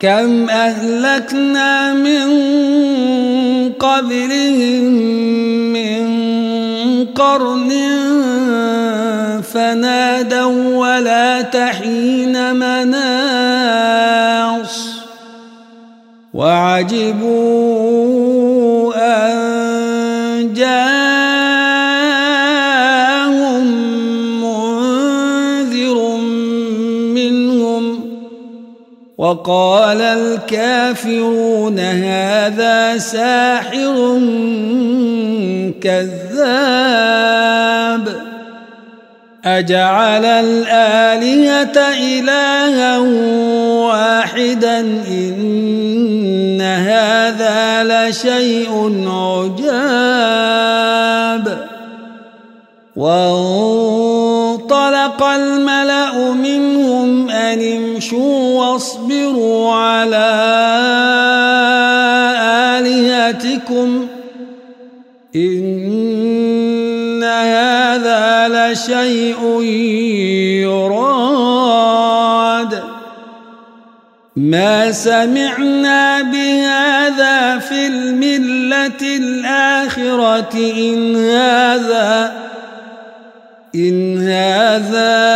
كم أهلكنا من قبلهم من قرن فنادوا ولا تحين مناص وعجبوا وقال الكافرون هذا ساحر كذاب. أجعل الآلهة إلها واحدا إن هذا لشيء عجاب. وانطلق الملأ منهم أن امشوا واصبروا على آلهتكم. إن هذا لشيء يراد. ما سمعنا بهذا في الملة الآخرة إن هذا إن هذا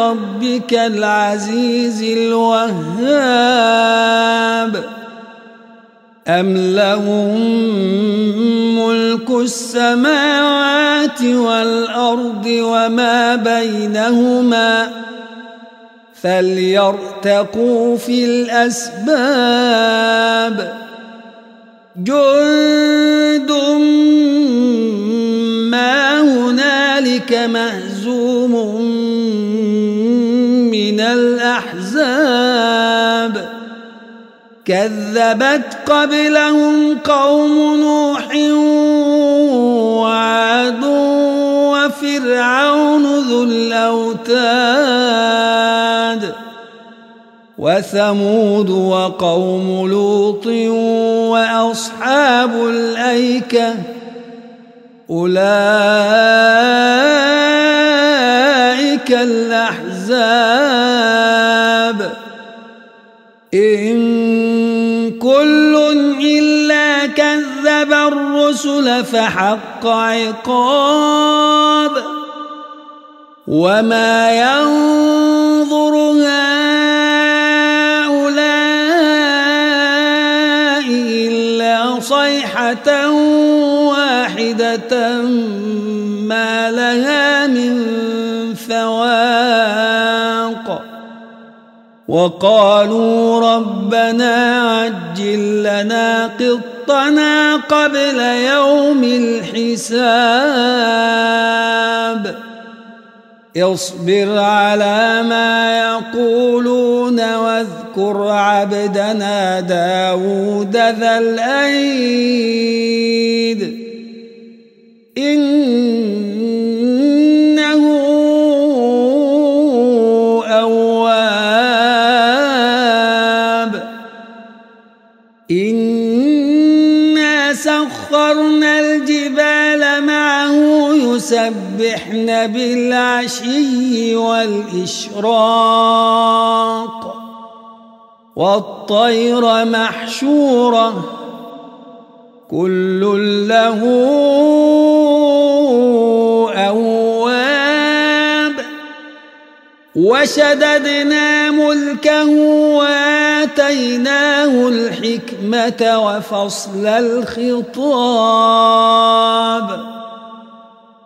ربك العزيز الوهاب أم لهم ملك السماوات والأرض وما بينهما فليرتقوا في الأسباب جند ما هنالك مهزوم كذبت قبلهم قوم نوح وعاد وفرعون ذو الأوتاد وثمود وقوم لوط وأصحاب الأيكة أولئك الأحزاب إن كل إلا كذب الرسل فحق عقاب وما ينظر هؤلاء إلا صيحة واحدة وقالوا ربنا عجل لنا قطنا قبل يوم الحساب. اصبر على ما يقولون واذكر عبدنا داود ذا الأيد. يسبحن بالعشي والإشراق والطير محشورة كل له أواب وشددنا ملكه وآتيناه الحكمة وفصل الخطاب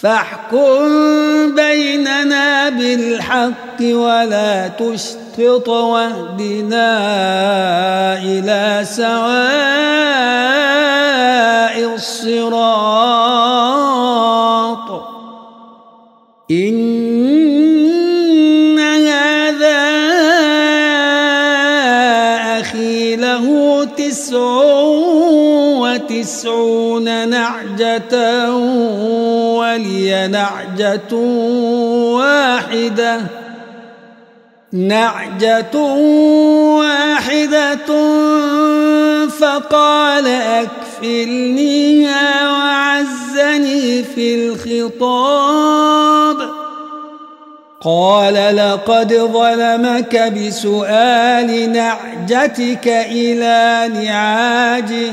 فاحكم بيننا بالحق ولا تشطط واهدنا إلى سواء الصراط. إن تسعون نعجة ولي نعجة. واحدة نعجة واحدة فقال أكفلنيها وعزني في الخطاب قال لقد ظلمك بسؤال نعجتك إلى نعاجه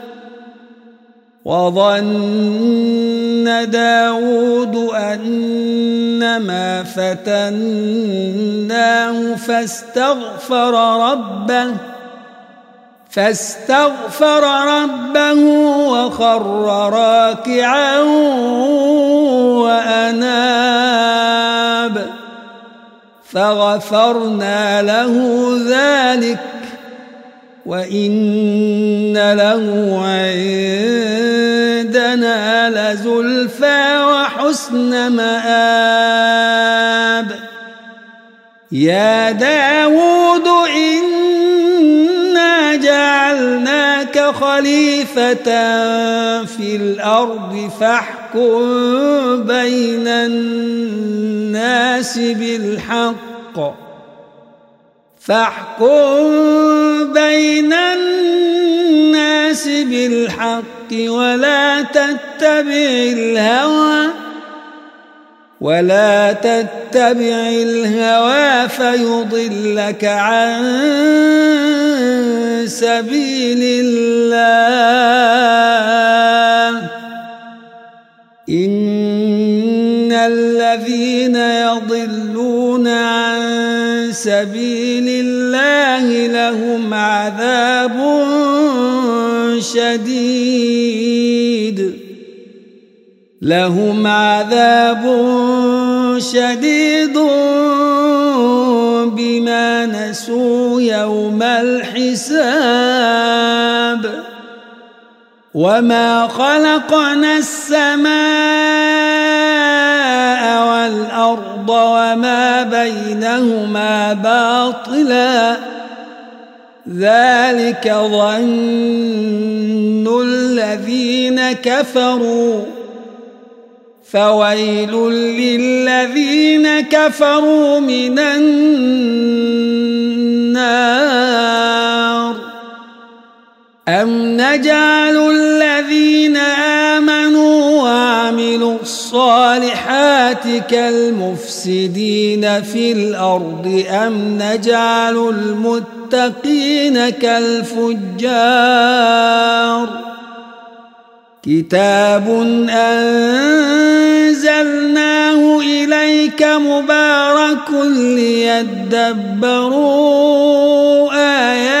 وظن داود أنما فتناه فاستغفر ربه فاستغفر ربه وخر راكعا وأناب فغفرنا له ذلك وإن له عندنا لزلفى وحسن مآب يا داود إنا جعلناك خليفة في الأرض فاحكم بين الناس بالحق فاحكم بين الناس بالحق ولا تتبع الهوى ولا تتبع الهوى فيضلك عن سبيل الله. إن الذين يضلون عن سبيل الله لهم عذاب شديد. لهم عذاب شديد بما نسوا يوم الحساب. وما خلقنا والأرض وما بينهما باطلا. ذلك ظن الذين كفروا. فويل للذين كفروا من النار. أم نجعل الذين آمنوا الصالحات كالمفسدين في الأرض أم نجعل المتقين كالفجار كتاب أنزلناه إليك مبارك ليدبروا آياته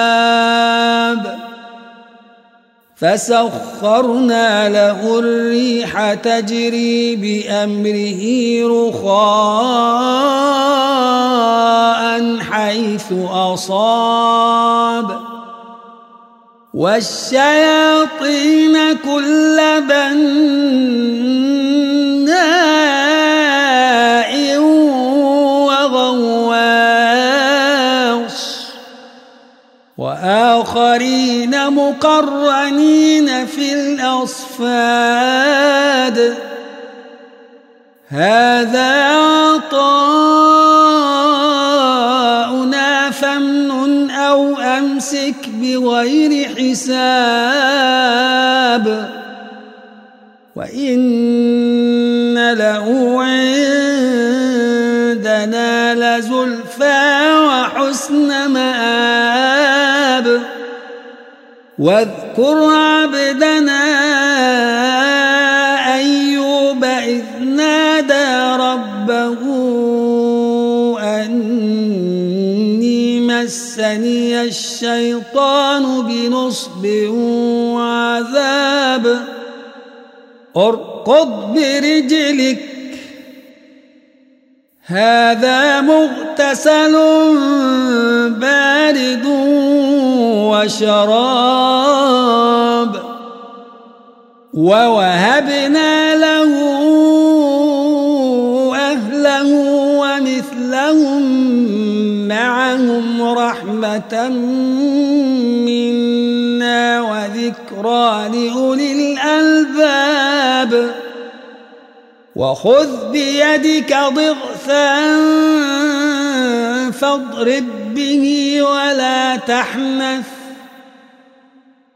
فسخرنا له الريح تجري بأمره رخاء حيث أصاب. والشياطين كل بناء وآخرين مقرنين في الأصفاد. هذا عطاؤنا فامنن أو أمسك بغير حساب. وإن واذكر عبدنا أيوب إذ نادى ربه أني مسني الشيطان بنصب وعذاب. ارقض برجلك. هذا مغتسل بارد وشراب ووهبنا له أهله ومثلهم معهم رحمة منا وذكرى لأولي الألباب وخذ بيدك ضغثا فاضرب به ولا تحنث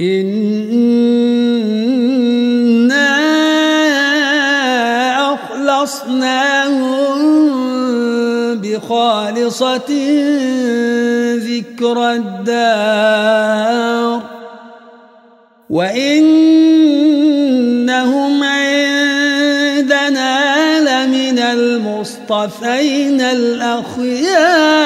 إنا أخلصناهم بخالصة ذكر الدار وإنهم المصطفين الأخيار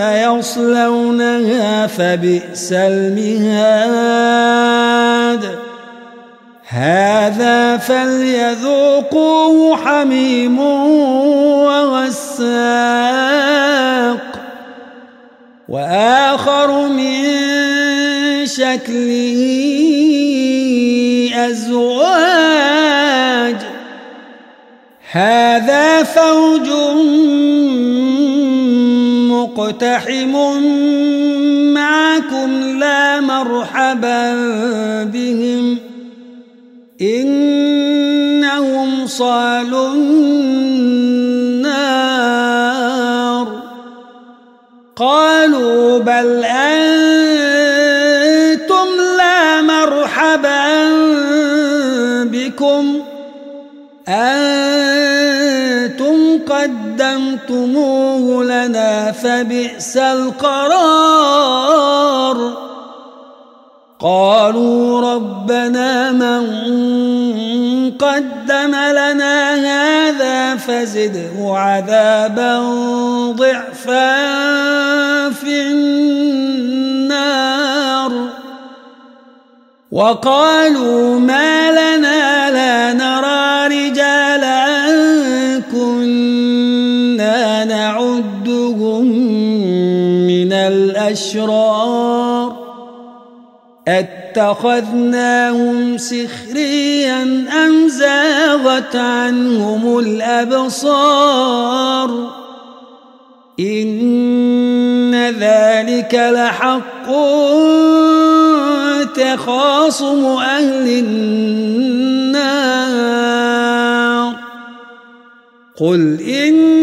يصلونها فبئس المهاد. هذا فليذوقوه حميم وغساق. وآخر من شكله أزواج. هذا فوج مقتحم معكم لا مرحبا بهم إنهم صالوا النار قالوا بل أنتم لا مرحبا بكم أنتم قدمتموه لنا فبئس القرار. قالوا ربنا من قدم لنا هذا فزده عذابا ضعفا في النار. وقالوا ما لنا لا نرى الأشرار أتخذناهم سخريا أم زاغت عنهم الأبصار؟ إن ذلك لحق تخاصم أهل النار. قل إنما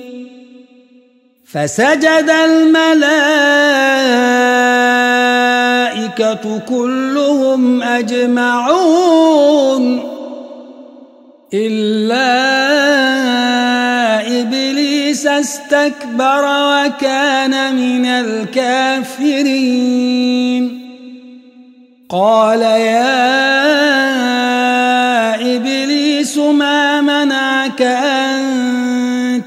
فسجد الملائكة كلهم أجمعون إلا إبليس استكبر وكان من الكافرين. قال يا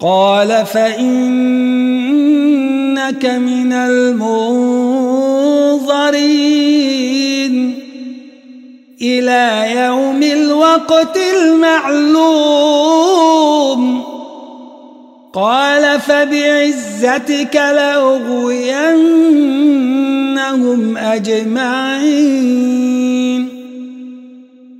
قال فإنك من المنظرين إلى يوم الوقت المعلوم. قال فبعزتك لأغوينهم أجمعين.